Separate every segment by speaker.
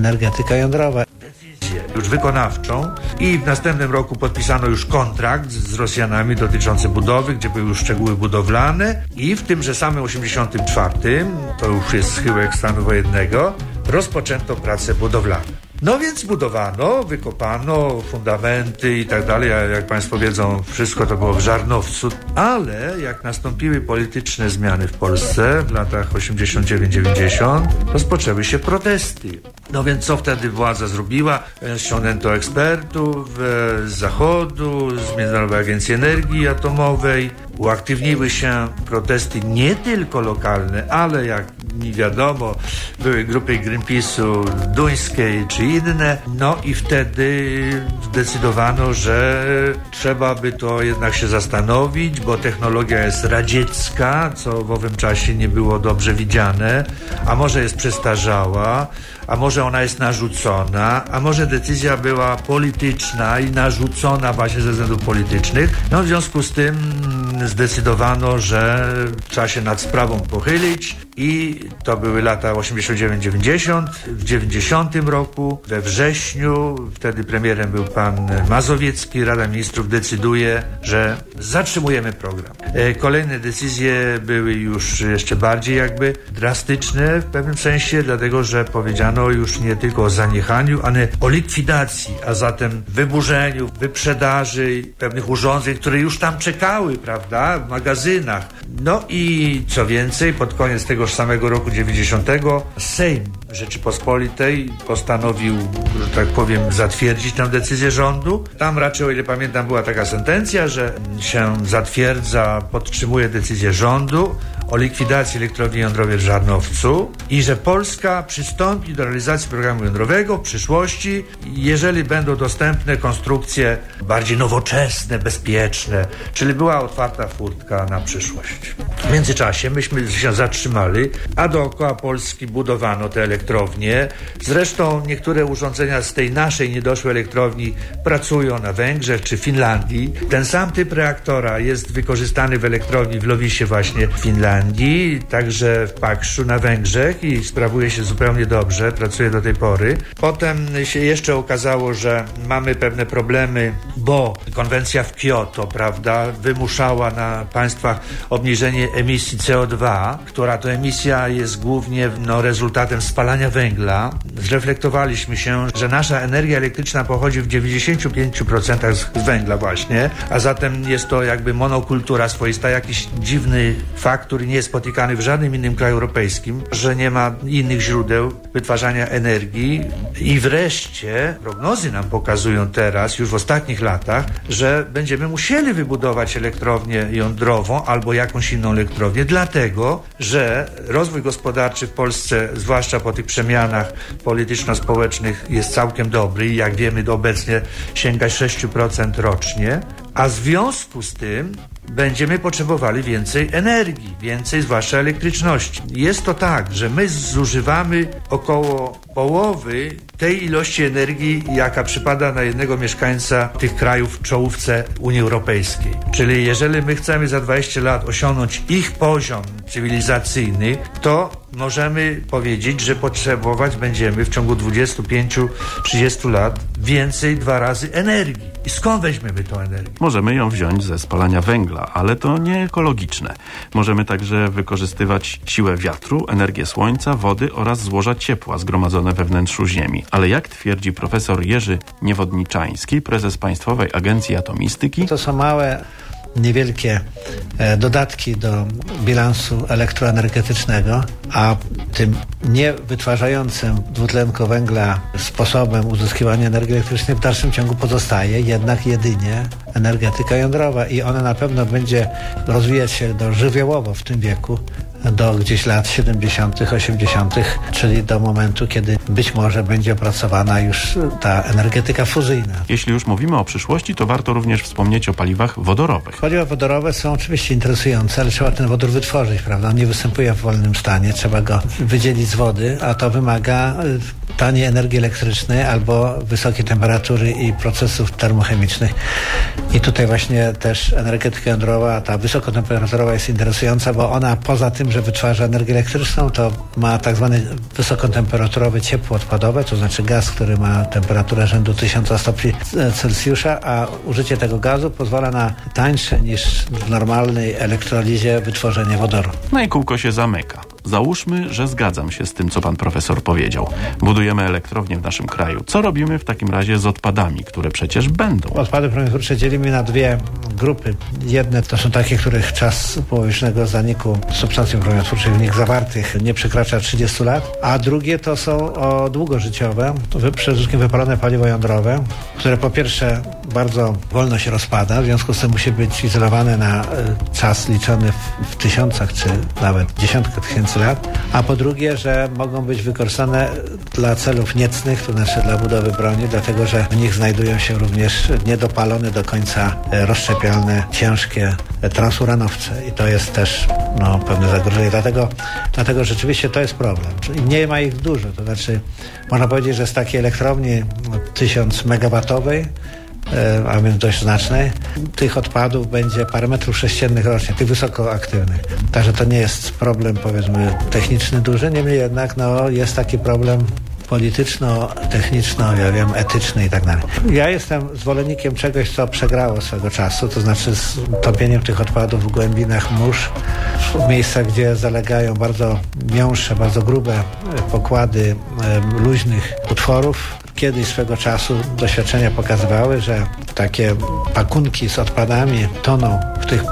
Speaker 1: energetyka jądrowa
Speaker 2: już wykonawczą i w następnym roku podpisano już kontrakt z Rosjanami dotyczący budowy, gdzie były już szczegóły budowlane i w tymże samym 84, to już jest schyłek stanu wojennego, rozpoczęto pracę budowlane. No więc budowano, wykopano fundamenty i tak dalej, jak Państwo wiedzą, wszystko to było w Żarnowcu, ale jak nastąpiły polityczne zmiany w Polsce w latach 89-90, rozpoczęły się protesty. No więc co wtedy władza zrobiła? Ściągnięto ekspertów z Zachodu, z Międzynarodowej Agencji Energii Atomowej, uaktywniły się protesty nie tylko lokalne, ale jak mi wiadomo, były grupy Greenpeace'u duńskiej czy inne. No i wtedy zdecydowano, że trzeba by to jednak się zastanowić, bo technologia jest radziecka, co w owym czasie nie było dobrze widziane, a może jest przestarzała, a może ona jest narzucona, a może decyzja była polityczna i narzucona właśnie ze względów politycznych. No w związku z tym zdecydowano, że trzeba się nad sprawą pochylić i to były lata 89-90. W 90 roku, we wrześniu, wtedy premierem był pan Mazowiecki, Rada Ministrów decyduje, że zatrzymujemy program. E, kolejne decyzje były już jeszcze bardziej jakby drastyczne w pewnym sensie, dlatego że powiedziano już nie tylko o zaniechaniu, ale o likwidacji, a zatem wyburzeniu, wyprzedaży pewnych urządzeń, które już tam czekały, prawda, w magazynach. No i co więcej, pod koniec tegoż samego roku 90 Sejm Rzeczypospolitej postanowił, że tak powiem, zatwierdzić tę decyzję rządu. Tam raczej, o ile pamiętam, była taka sentencja, że się zatwierdza, podtrzymuje decyzję rządu o likwidacji elektrowni jądrowej w Żarnowcu i że Polska przystąpi do realizacji programu jądrowego w przyszłości, jeżeli będą dostępne konstrukcje bardziej nowoczesne, bezpieczne, czyli była otwarta furtka na przyszłość. W międzyczasie myśmy się zatrzymali, a dookoła Polski budowano te elektrownie. Zresztą niektóre urządzenia z tej naszej niedoszłej elektrowni pracują na Węgrzech czy Finlandii. Ten sam typ reaktora jest wykorzystany w elektrowni w Lowisie właśnie w Finlandii, także w Pakszu na Węgrzech i sprawuje się zupełnie dobrze, pracuje do tej pory. Potem się jeszcze okazało, że mamy pewne problemy, bo konwencja w Kyoto, prawda, wymuszała na państwach obniżenie emisji CO2, która to emisja jest głównie no, rezultatem spalania węgla. Zreflektowaliśmy się, że nasza energia elektryczna pochodzi w 95% z węgla właśnie, a zatem jest to jakby monokultura swoista, jakiś dziwny fakt, który nie jest spotykany w żadnym innym kraju europejskim, że nie ma innych źródeł wytwarzania energii i wreszcie prognozy nam pokazują teraz, już w ostatnich latach, że będziemy musieli wybudować elektrownię jądrową albo jakąś inną elektrownię, dlatego, że rozwój gospodarczy w Polsce, zwłaszcza po tych przemianach polityczno-społecznych, jest całkiem dobry i jak wiemy, obecnie sięga 6% rocznie, a w związku z tym będziemy potrzebowali więcej energii, więcej zwłaszcza elektryczności. Jest to tak, że my zużywamy około połowy tej ilości energii, jaka przypada na jednego mieszkańca tych krajów w czołówce Unii Europejskiej. Czyli jeżeli my chcemy za 20 lat osiągnąć ich poziom cywilizacyjny, to możemy powiedzieć, że potrzebować będziemy w ciągu 25-30 lat więcej dwa razy energii. I skąd weźmiemy tę energię?
Speaker 3: Możemy ją wziąć ze spalania węgla, ale to nie ekologiczne. Możemy także wykorzystywać siłę wiatru, energię słońca, wody oraz złoża ciepła zgromadzone we wnętrzu Ziemi. Ale jak twierdzi profesor Jerzy Niewodniczański, prezes Państwowej Agencji Atomistyki,
Speaker 1: to są małe niewielkie e, dodatki do bilansu elektroenergetycznego, a tym nie wytwarzającym dwutlenku węgla sposobem uzyskiwania energii elektrycznej w dalszym ciągu pozostaje jednak jedynie energetyka jądrowa i ona na pewno będzie rozwijać się do żywiołowo w tym wieku, do gdzieś lat 70., 80., czyli do momentu, kiedy być może będzie opracowana już ta energetyka fuzyjna.
Speaker 3: Jeśli już mówimy o przyszłości, to warto również wspomnieć o paliwach wodorowych.
Speaker 1: Paliwa wodorowe są oczywiście interesujące, ale trzeba ten wodór wytworzyć, prawda? On nie występuje w wolnym stanie, trzeba go wydzielić z wody, a to wymaga taniej energii elektrycznej albo wysokiej temperatury i procesów termochemicznych. I tutaj właśnie też energetyka jądrowa, ta wysokotemperaturowa jest interesująca, bo ona poza tym, że wytwarza energię elektryczną, to ma tak zwane wysokotemperaturowe ciepło odpadowe, to znaczy gaz, który ma temperaturę rzędu 1000 stopni Celsjusza, a użycie tego gazu pozwala na tańsze niż w normalnej elektrolizie wytworzenie wodoru.
Speaker 3: No i kółko się zamyka. Załóżmy, że zgadzam się z tym, co pan profesor powiedział. Budujemy elektrownię w naszym kraju. Co robimy w takim razie z odpadami, które przecież będą?
Speaker 1: Odpady promieniotwórcze dzielimy na dwie grupy. Jedne to są takie, których czas połowicznego zaniku substancji promieniotwórczych w nich zawartych nie przekracza 30 lat, a drugie to są o długożyciowe, przede wszystkim wypalone paliwo jądrowe, które po pierwsze bardzo wolno się rozpada, w związku z tym musi być izolowane na czas liczony w, w tysiącach czy nawet dziesiątkach tysięcy lat, a po drugie, że mogą być wykorzystane dla celów niecnych, to znaczy dla budowy broni, dlatego że w nich znajdują się również niedopalone do końca rozszczepialne, ciężkie transuranowce i to jest też no, pewne zagrożenie. Dlatego, dlatego rzeczywiście to jest problem. Nie ma ich dużo, to znaczy można powiedzieć, że z takiej elektrowni 1000 megawatowej a więc dość znacznej, tych odpadów będzie parę metrów sześciennych rocznie, tych wysokoaktywnych. Także to nie jest problem, powiedzmy, techniczny duży, niemniej jednak no, jest taki problem polityczno-techniczno, ja wiem, etyczny i tak dalej. Ja jestem zwolennikiem czegoś, co przegrało swego czasu, to znaczy z topieniem tych odpadów w głębinach mórz, w miejscach, gdzie zalegają bardzo miąższe, bardzo grube pokłady luźnych utworów, kiedyś swego czasu doświadczenia pokazywały, że takie pakunki z odpadami toną w tych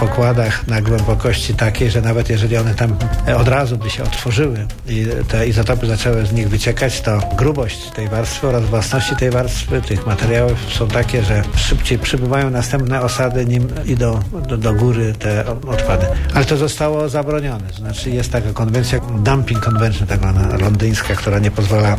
Speaker 1: pokładach na głębokości takiej, że nawet jeżeli one tam od razu by się otworzyły i te izotopy zaczęły z nich wyciekać, to grubość tej warstwy oraz własności tej warstwy, tych materiałów są takie, że szybciej przybywają następne osady, nim idą do, do góry te odpady. Ale to zostało zabronione. Znaczy jest taka konwencja, dumping convention, tak zwana londyńska, która nie pozwala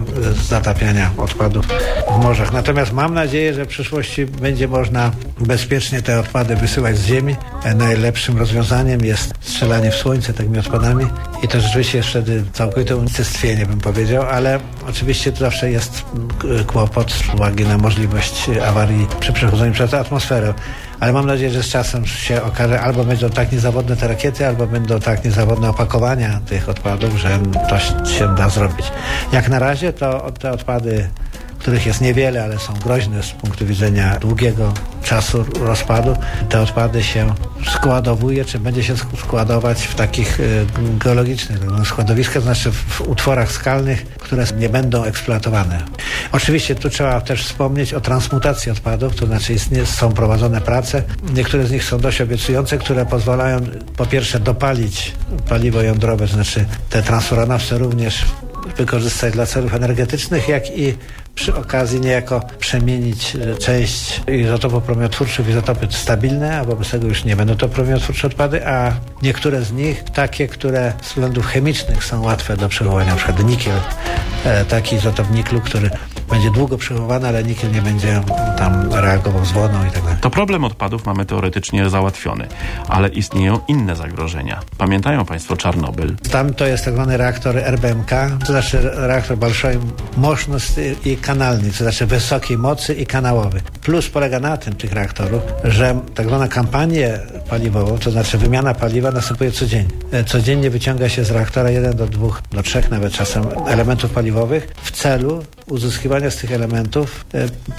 Speaker 1: zatapiania odpadów w morzach. Natomiast mam nadzieję, że w przyszłości będzie można bezpiecznie te odpady wysyłać z ziemi najlepszym rozwiązaniem jest strzelanie w słońce takimi odpadami i to rzeczywiście jest wtedy całkowite unicestwienie, bym powiedział, ale oczywiście to zawsze jest kłopot z uwagi na możliwość awarii przy przechodzeniu przez atmosferę. Ale mam nadzieję, że z czasem się okaże, albo będą tak niezawodne te rakiety, albo będą tak niezawodne opakowania tych odpadów, że to się da zrobić. Jak na razie to te odpady których jest niewiele, ale są groźne z punktu widzenia długiego czasu rozpadu. Te odpady się składowuje, czy będzie się składować w takich y, geologicznych składowiskach, to znaczy w utworach skalnych, które nie będą eksploatowane. Oczywiście tu trzeba też wspomnieć o transmutacji odpadów, to znaczy są prowadzone prace. Niektóre z nich są dość obiecujące, które pozwalają po pierwsze dopalić paliwo jądrowe, to znaczy te transuranowce również wykorzystać dla celów energetycznych, jak i przy okazji niejako przemienić część izotopów promieniotwórczych w izotopy stabilne, a wobec tego już nie będą to promieniotwórcze odpady, a niektóre z nich takie, które z względów chemicznych są łatwe do przechowania, przykład nikiel, taki izotop niklu, który będzie długo przechowywany, ale nikiel nie będzie tam reagował z wodą i tak dalej.
Speaker 3: To problem odpadów mamy teoretycznie załatwiony, ale istnieją inne zagrożenia. Pamiętają Państwo Czarnobyl?
Speaker 1: Tam to jest tak zwany reaktor RBMK, to znaczy reaktor большой mощności i kanalny, to znaczy wysokiej mocy i kanałowy. Plus polega na tym tych reaktorów, że tak zwana kampanię paliwową, to znaczy wymiana paliwa następuje codziennie. Codziennie wyciąga się z reaktora 1 do 2, do 3 nawet czasem elementów paliwowych w celu uzyskiwania z tych elementów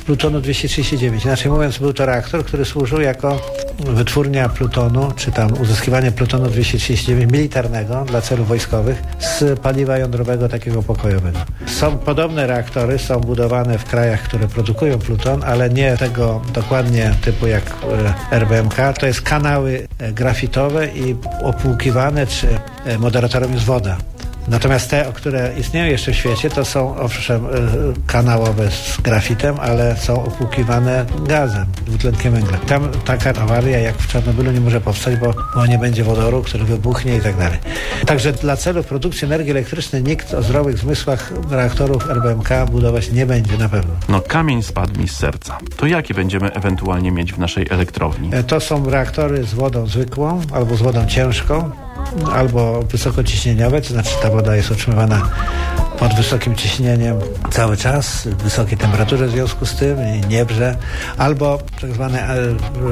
Speaker 1: plutonu 239. Inaczej mówiąc, był to reaktor, który służył jako wytwórnia plutonu, czy tam uzyskiwanie plutonu 239 militarnego dla celów wojskowych z paliwa jądrowego takiego pokojowego. Są podobne reaktory, są budowane w krajach, które produkują pluton, ale nie tego dokładnie typu jak RBMK. To jest kanały grafitowe i opłukiwane, czy moderatorem jest woda. Natomiast te, które istnieją jeszcze w świecie, to są owszem kanałowe z grafitem, ale są opłukiwane gazem, dwutlenkiem węgla. Tam taka awaria jak w Czarnobylu nie może powstać, bo, bo nie będzie wodoru, który wybuchnie i tak dalej. Także dla celów produkcji energii elektrycznej nikt o zdrowych zmysłach reaktorów RBMK budować nie będzie na pewno.
Speaker 3: No kamień spadł mi z serca. To jakie będziemy ewentualnie mieć w naszej elektrowni?
Speaker 1: To są reaktory z wodą zwykłą albo z wodą ciężką albo wysokociśnieniowe, to znaczy ta woda jest utrzymywana pod wysokim ciśnieniem cały czas, wysokiej temperaturze w związku z tym nie brze, albo tak zwane e,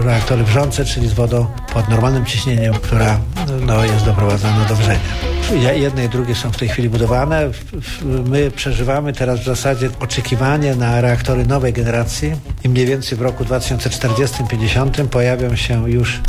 Speaker 1: reaktory wrzące, czyli z wodą pod normalnym ciśnieniem, która no, jest doprowadzana do wrzenia. Jedne i drugie są w tej chwili budowane. My przeżywamy teraz w zasadzie oczekiwanie na reaktory nowej generacji i mniej więcej w roku 2040-50 pojawią się już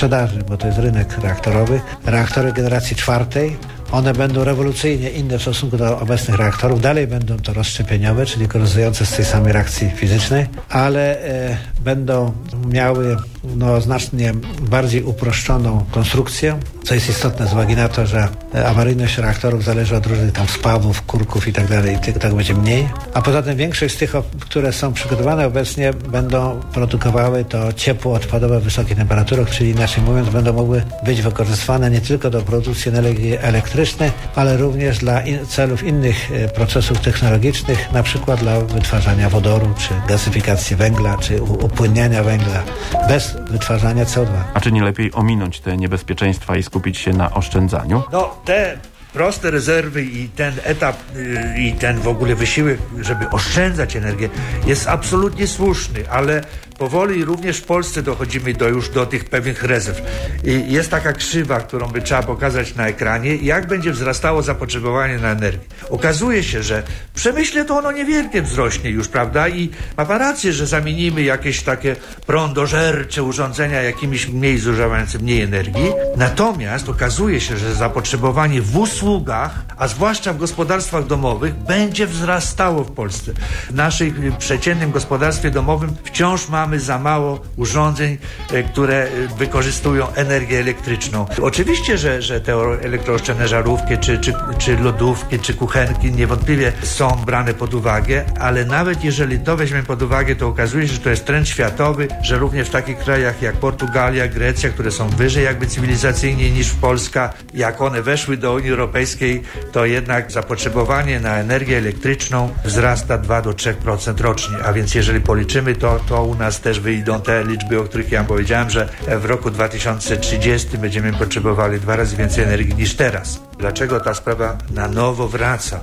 Speaker 1: sprzedaży, bo to jest rynek reaktorowy, reaktory generacji czwartej, one będą rewolucyjnie inne w stosunku do obecnych reaktorów. Dalej będą to rozszczepieniowe, czyli korzystające z tej samej reakcji fizycznej, ale e, będą miały no, znacznie bardziej uproszczoną konstrukcję, co jest istotne z uwagi na to, że e, awaryjność reaktorów zależy od różnych tam spawów, kurków i tak dalej, i tak będzie mniej. A poza tym większość z tych, które są przygotowane obecnie, będą produkowały to ciepło odpadowe wysokiej temperatury, czyli inaczej mówiąc, będą mogły być wykorzystywane nie tylko do produkcji energii elektrycznej, ale również dla in celów innych e, procesów technologicznych, na przykład dla wytwarzania wodoru, czy gazyfikacji węgla, czy upłynniania węgla bez wytwarzania CO2.
Speaker 3: A czy nie lepiej ominąć te niebezpieczeństwa i skupić się na oszczędzaniu?
Speaker 2: No, te proste rezerwy i ten etap y, i ten w ogóle wysiłek, żeby oszczędzać energię jest absolutnie słuszny, ale powoli również w Polsce dochodzimy do już do tych pewnych rezerw. I jest taka krzywa, którą by trzeba pokazać na ekranie, jak będzie wzrastało zapotrzebowanie na energię. Okazuje się, że w przemyśle to ono niewielkie wzrośnie już, prawda? I ma pan rację, że zamienimy jakieś takie prądożercze urządzenia jakimiś mniej zużywającymi mniej energii. Natomiast okazuje się, że zapotrzebowanie w usługach, a zwłaszcza w gospodarstwach domowych, będzie wzrastało w Polsce. W naszym przeciętnym gospodarstwie domowym wciąż mamy mamy za mało urządzeń, e, które e, wykorzystują energię elektryczną. Oczywiście, że, że te elektrooszczędne żarówki, czy, czy, czy lodówki, czy kuchenki niewątpliwie są brane pod uwagę, ale nawet jeżeli to weźmiemy pod uwagę, to okazuje się, że to jest trend światowy, że również w takich krajach jak Portugalia, Grecja, które są wyżej jakby cywilizacyjnie niż Polska, jak one weszły do Unii Europejskiej, to jednak zapotrzebowanie na energię elektryczną wzrasta 2 do 3% rocznie, a więc jeżeli policzymy to, to u nas też wyjdą te liczby, o których ja powiedziałem, że w roku 2030 będziemy potrzebowali dwa razy więcej energii niż teraz. Dlaczego ta sprawa na nowo wraca?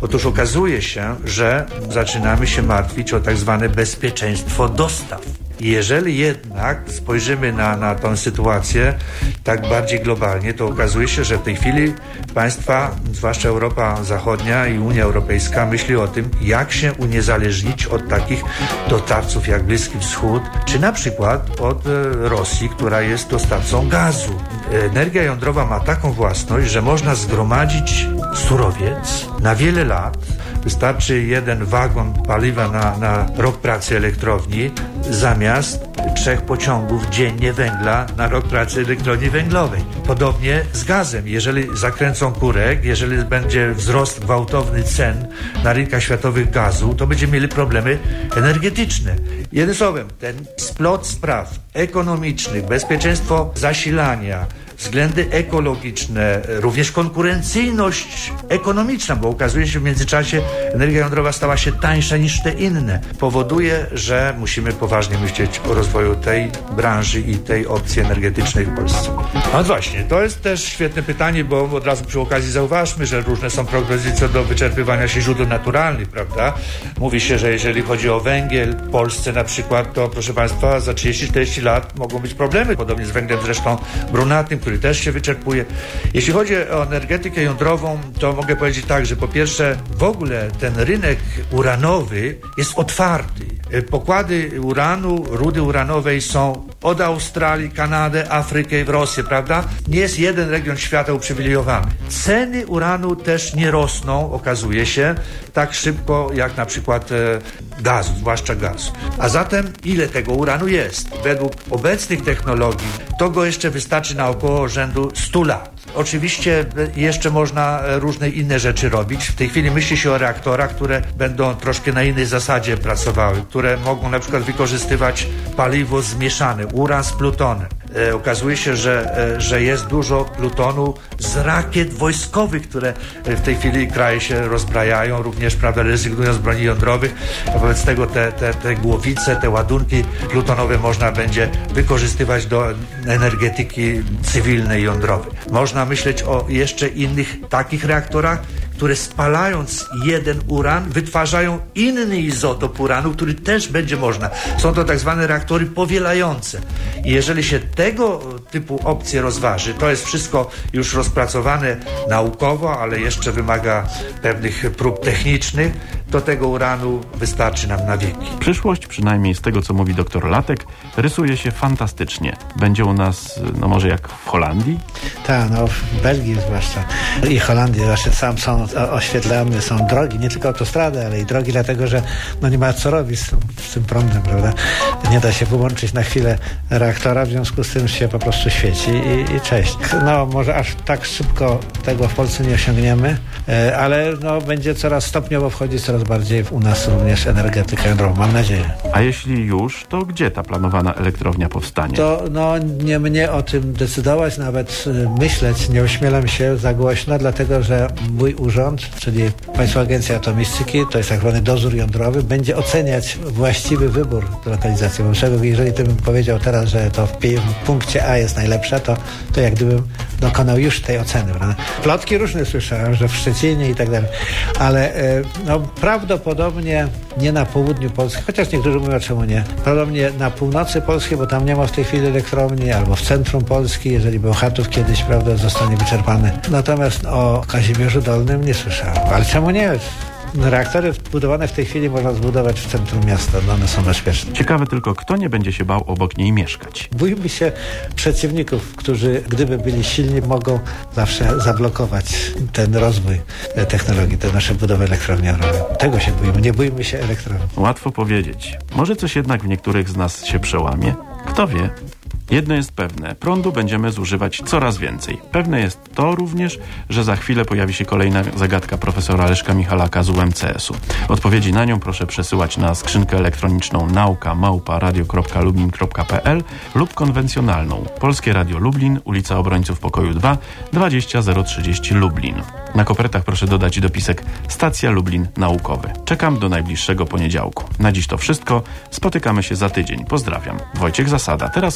Speaker 2: Otóż okazuje się, że zaczynamy się martwić o tak zwane bezpieczeństwo dostaw. Jeżeli jednak spojrzymy na, na tę sytuację tak bardziej globalnie, to okazuje się, że w tej chwili państwa, zwłaszcza Europa Zachodnia i Unia Europejska, myśli o tym, jak się uniezależnić od takich dotarców jak Bliski Wschód, czy na przykład od e, Rosji, która jest dostawcą gazu. Energia jądrowa ma taką własność, że można zgromadzić surowiec na wiele lat. Wystarczy jeden wagon paliwa na, na rok pracy elektrowni zamiast trzech pociągów dziennie węgla na rok pracy elektrowni węglowej. Podobnie z gazem. Jeżeli zakręcą kurek, jeżeli będzie wzrost gwałtowny cen na rynkach światowych gazu, to będziemy mieli problemy energetyczne. Jednym słowem, ten splot spraw ekonomicznych, bezpieczeństwo zasilania, względy ekologiczne, również konkurencyjność ekonomiczna, bo okazuje się, w międzyczasie energia jądrowa stała się tańsza niż te inne, powoduje, że musimy poważnie myśleć o rozwoju tej branży i tej opcji energetycznej w Polsce. No właśnie, to jest też świetne pytanie, bo od razu przy okazji zauważmy, że różne są prognozy co do wyczerpywania się źródeł naturalnych, prawda? Mówi się, że jeżeli chodzi o węgiel w Polsce na przykład, to proszę Państwa, za 30-40 lat mogą być problemy, podobnie z węglem zresztą brunatnym, który też się wyczerpuje. Jeśli chodzi o energetykę jądrową, to mogę powiedzieć tak, że po pierwsze w ogóle ten rynek uranowy jest otwarty. Pokłady uranu, rudy uranowej są od Australii, Kanadę, Afrykę i w Rosję, prawda? Nie jest jeden region świata uprzywilejowany. Ceny uranu też nie rosną, okazuje się, tak szybko jak na przykład e, gazu, zwłaszcza gazu. A zatem ile tego uranu jest? Według obecnych technologii to go jeszcze wystarczy na około rzędu 100 lat. Oczywiście jeszcze można różne inne rzeczy robić. W tej chwili myśli się o reaktorach, które będą troszkę na innej zasadzie pracowały, które mogą na przykład wykorzystywać paliwo zmieszane, uran z plutonem. E, okazuje się, że, e, że jest dużo plutonu z rakiet wojskowych, które e, w tej chwili kraje się rozbrajają, również prawda, rezygnują z broni jądrowych. Wobec tego te, te, te głowice, te ładunki plutonowe można będzie wykorzystywać do energetyki cywilnej jądrowej. Można myśleć o jeszcze innych takich reaktorach, które spalając jeden uran wytwarzają inny izotop uranu, który też będzie można. Są to tak zwane reaktory powielające. I jeżeli się tego typu opcje rozważy, to jest wszystko już rozpracowane naukowo, ale jeszcze wymaga pewnych prób technicznych, to tego uranu wystarczy nam na wieki.
Speaker 3: Przyszłość, przynajmniej z tego co mówi doktor Latek, rysuje się fantastycznie. Będzie u nas, no może jak w Holandii?
Speaker 1: Tak, no w Belgii zwłaszcza i Holandii właśnie sam są oświetlane, są drogi, nie tylko autostrady, ale i drogi, dlatego że no nie ma co robić z, z tym prądem, prawda? Nie da się wyłączyć na chwilę reaktora, w związku z tym się po prostu świeci i, i cześć. No może aż tak szybko tego w Polsce nie osiągniemy, e, ale no będzie coraz stopniowo wchodzić coraz bardziej u nas również energetyka jądrowa, mam nadzieję.
Speaker 3: A jeśli już, to gdzie ta planowana elektrownia powstanie?
Speaker 1: To no nie mnie o tym decydować, nawet y, myśleć nie ośmielam się za głośno, dlatego że mój urząd, czyli Państwowa Agencja Atomistyki, to jest tak zwany dozór jądrowy, będzie oceniać właściwy wybór lokalizacji. Bo jeżeli ty bym powiedział teraz, że to w punkcie A jest najlepsza, to, to jak gdybym dokonał już tej oceny. Prawda? Plotki różne słyszałem, że w Szczecinie i tak dalej, ale y, no, prawdopodobnie nie na południu Polski, chociaż niektórzy mówią, czemu nie. Prawdopodobnie na północy Polski, bo tam nie ma w tej chwili elektrowni, albo w centrum Polski, jeżeli Bełchatów kiedyś, prawda, zostanie wyczerpany. Natomiast o Kazimierzu Dolnym nie słyszałem. Ale czemu nie? Reaktory budowane w tej chwili można zbudować w centrum miasta, no one są bezpieczne.
Speaker 3: Ciekawe tylko, kto nie będzie się bał obok niej mieszkać.
Speaker 1: Bójmy się przeciwników, którzy gdyby byli silni, mogą zawsze zablokować ten rozwój technologii, te nasze budowy elektrowni Tego się boimy, nie bójmy się elektrowni.
Speaker 3: Łatwo powiedzieć. Może coś jednak w niektórych z nas się przełamie? Kto wie? Jedno jest pewne, prądu będziemy zużywać coraz więcej. Pewne jest to również, że za chwilę pojawi się kolejna zagadka profesora Leszka Michalaka z UMCS-u. Odpowiedzi na nią proszę przesyłać na skrzynkę elektroniczną nauka małpa radio.lublin.pl lub konwencjonalną Polskie Radio Lublin, ulica Obrońców Pokoju 2, 20030 Lublin. Na kopertach proszę dodać dopisek Stacja Lublin Naukowy. Czekam do najbliższego poniedziałku. Na dziś to wszystko. Spotykamy się za tydzień. Pozdrawiam. Wojciech Zasada. Teraz